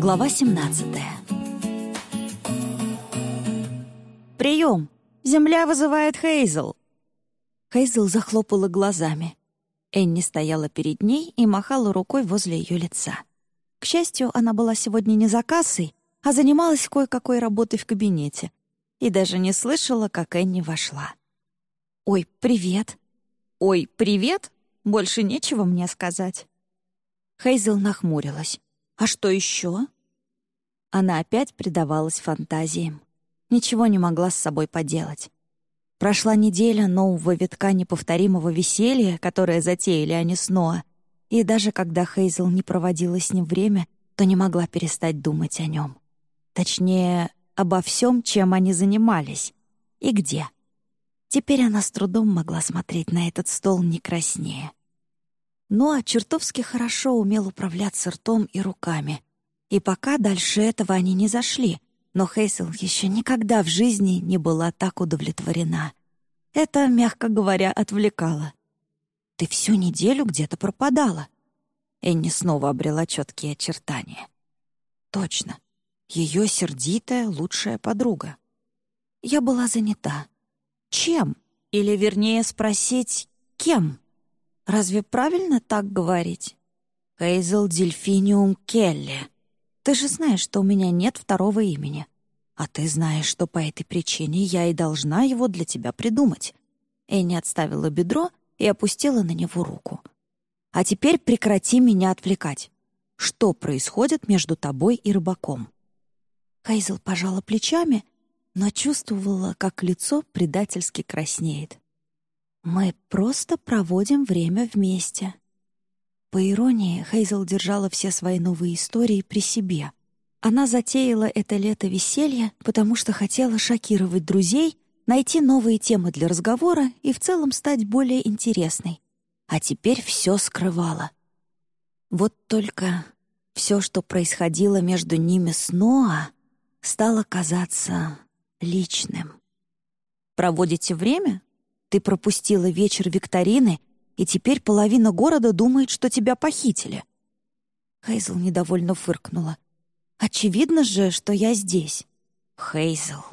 Глава 17 «Прием! Земля вызывает Хейзел!» Хейзел захлопала глазами. Энни стояла перед ней и махала рукой возле ее лица. К счастью, она была сегодня не за кассой, а занималась кое-какой работой в кабинете и даже не слышала, как Энни вошла. «Ой, привет!» «Ой, привет!» Больше нечего мне сказать. Хейзел нахмурилась. «А что еще?» Она опять предавалась фантазиям. Ничего не могла с собой поделать. Прошла неделя нового витка неповторимого веселья, которое затеяли они с Ноа, и даже когда Хейзел не проводила с ним время, то не могла перестать думать о нем. Точнее, обо всем, чем они занимались и где. Теперь она с трудом могла смотреть на этот стол не краснее. Ноа чертовски хорошо умел управляться ртом и руками. И пока дальше этого они не зашли, но Хейсел еще никогда в жизни не была так удовлетворена. Это, мягко говоря, отвлекало. «Ты всю неделю где-то пропадала». Энни снова обрела четкие очертания. «Точно. Ее сердитая лучшая подруга. Я была занята. Чем? Или, вернее, спросить, кем?» Разве правильно так говорить? Хейзел Дельфиниум Келли. Ты же знаешь, что у меня нет второго имени. А ты знаешь, что по этой причине я и должна его для тебя придумать. Энни отставила бедро и опустила на него руку. А теперь прекрати меня отвлекать. Что происходит между тобой и рыбаком? Хейзел пожала плечами, но чувствовала, как лицо предательски краснеет. Мы просто проводим время вместе. По иронии, Хейзел держала все свои новые истории при себе. Она затеяла это лето веселья, потому что хотела шокировать друзей, найти новые темы для разговора и в целом стать более интересной. А теперь все скрывала. Вот только все, что происходило между ними с Ноа, стало казаться личным. «Проводите время?» Ты пропустила вечер викторины, и теперь половина города думает, что тебя похитили». Хейзл недовольно фыркнула. «Очевидно же, что я здесь». «Хейзл,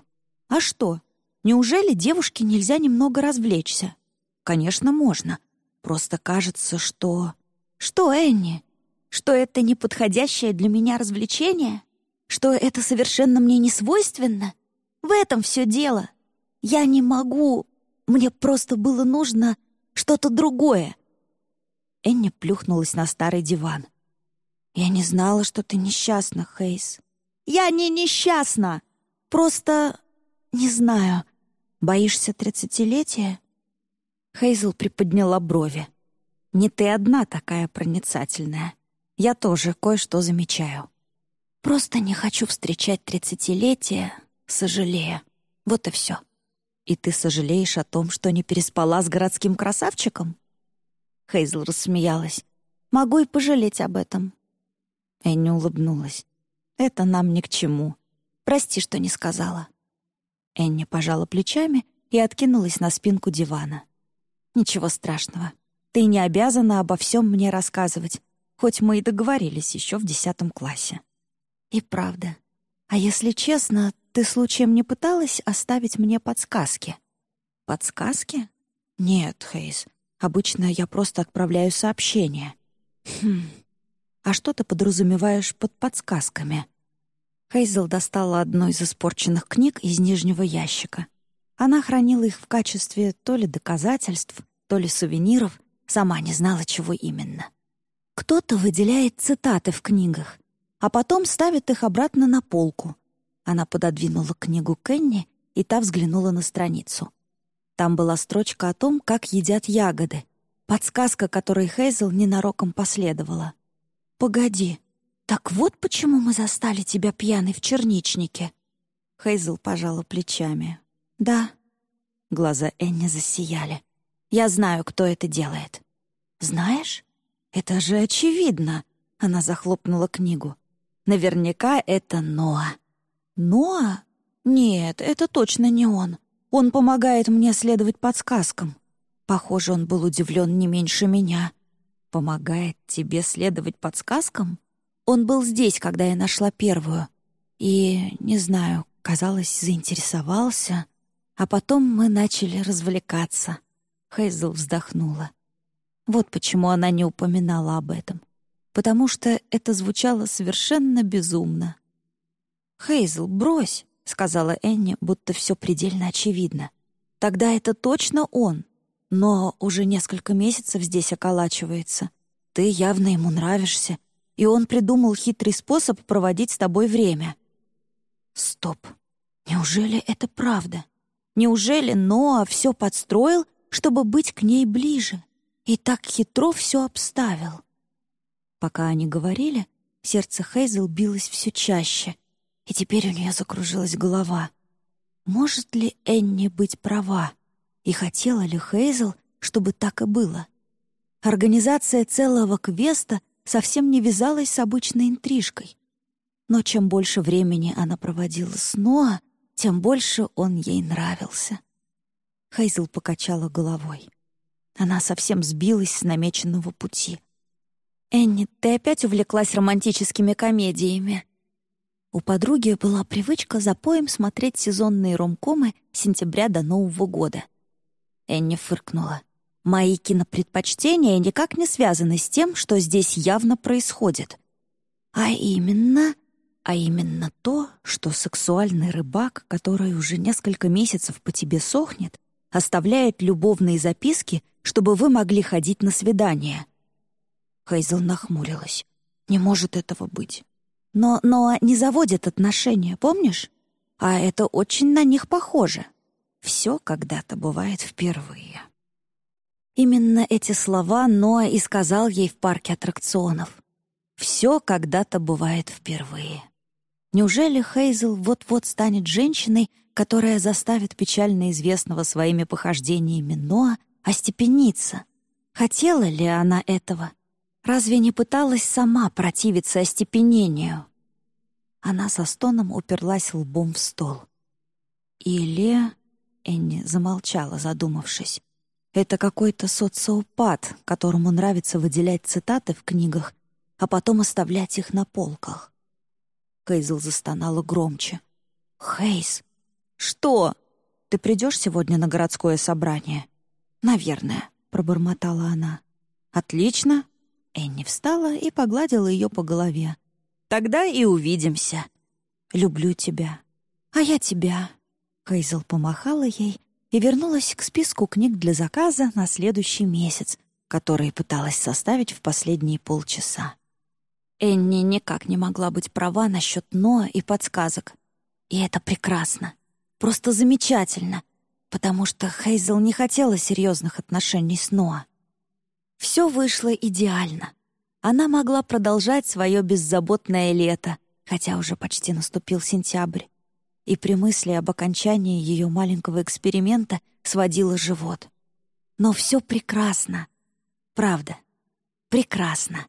а что? Неужели девушке нельзя немного развлечься?» «Конечно, можно. Просто кажется, что...» «Что, Энни? Что это неподходящее для меня развлечение? Что это совершенно мне не свойственно? В этом все дело. Я не могу мне просто было нужно что-то другое». Энни плюхнулась на старый диван. «Я не знала, что ты несчастна, Хейс». «Я не несчастна! Просто... не знаю. Боишься тридцатилетия?» Хейзл приподняла брови. «Не ты одна такая проницательная. Я тоже кое-что замечаю. Просто не хочу встречать тридцатилетие, сожалея. Вот и все». «И ты сожалеешь о том, что не переспала с городским красавчиком?» Хейзл рассмеялась. «Могу и пожалеть об этом». Энни улыбнулась. «Это нам ни к чему. Прости, что не сказала». Энни пожала плечами и откинулась на спинку дивана. «Ничего страшного. Ты не обязана обо всем мне рассказывать, хоть мы и договорились еще в десятом классе». «И правда. А если честно, ты случаем не пыталась оставить мне подсказки? Подсказки? Нет, Хейс. Обычно я просто отправляю сообщения. Хм. А что ты подразумеваешь под подсказками? Хейзел достала одну из испорченных книг из нижнего ящика. Она хранила их в качестве то ли доказательств, то ли сувениров, сама не знала, чего именно. Кто-то выделяет цитаты в книгах, а потом ставит их обратно на полку, она пододвинула книгу Кенни, и та взглянула на страницу. Там была строчка о том, как едят ягоды. Подсказка, которой Хейзел ненароком последовала. «Погоди, так вот почему мы застали тебя пьяной в черничнике?» Хейзел пожала плечами. «Да». Глаза Энни засияли. «Я знаю, кто это делает». «Знаешь? Это же очевидно!» Она захлопнула книгу. «Наверняка это Ноа». «Ноа? Нет, это точно не он. Он помогает мне следовать подсказкам». Похоже, он был удивлен не меньше меня. «Помогает тебе следовать подсказкам?» Он был здесь, когда я нашла первую. И, не знаю, казалось, заинтересовался. А потом мы начали развлекаться. Хейзл вздохнула. Вот почему она не упоминала об этом. Потому что это звучало совершенно безумно. «Хейзл, брось!» — сказала Энни, будто все предельно очевидно. «Тогда это точно он, но уже несколько месяцев здесь околачивается. Ты явно ему нравишься, и он придумал хитрый способ проводить с тобой время». «Стоп! Неужели это правда? Неужели Ноа все подстроил, чтобы быть к ней ближе, и так хитро все обставил?» Пока они говорили, сердце Хейзел билось все чаще — и теперь у нее закружилась голова. Может ли Энни быть права? И хотела ли Хейзел, чтобы так и было? Организация целого квеста совсем не вязалась с обычной интрижкой. Но чем больше времени она проводила с Ноа, тем больше он ей нравился. Хейзел покачала головой. Она совсем сбилась с намеченного пути. «Энни, ты опять увлеклась романтическими комедиями?» У подруги была привычка за поем смотреть сезонные ромкомы с сентября до Нового года. Энни фыркнула. «Мои кинопредпочтения никак не связаны с тем, что здесь явно происходит. А именно...» А именно то, что сексуальный рыбак, который уже несколько месяцев по тебе сохнет, оставляет любовные записки, чтобы вы могли ходить на свидание. Хейзел нахмурилась. «Не может этого быть. Но Ноа не заводит отношения, помнишь? А это очень на них похоже. Все когда-то бывает впервые. Именно эти слова Ноа и сказал ей в парке аттракционов. «Все когда-то бывает впервые». Неужели Хейзел вот-вот станет женщиной, которая заставит печально известного своими похождениями Ноа остепениться? Хотела ли она этого? Разве не пыталась сама противиться остепенению? Она со стоном уперлась лбом в стол. Или... Энни замолчала, задумавшись. Это какой-то социопат, которому нравится выделять цитаты в книгах, а потом оставлять их на полках. Хейзл застонала громче. «Хейз, что? Ты придешь сегодня на городское собрание?» «Наверное», — пробормотала она. «Отлично. Энни встала и погладила ее по голове. «Тогда и увидимся. Люблю тебя. А я тебя». Хейзел помахала ей и вернулась к списку книг для заказа на следующий месяц, который пыталась составить в последние полчаса. Энни никак не могла быть права насчет Ноа и подсказок. И это прекрасно. Просто замечательно, потому что Хейзел не хотела серьезных отношений с Ноа. Все вышло идеально. Она могла продолжать свое беззаботное лето, хотя уже почти наступил сентябрь. И при мысли об окончании ее маленького эксперимента сводила живот. Но все прекрасно. Правда, прекрасно.